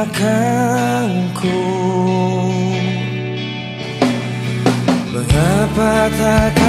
belakangku Mengapa tak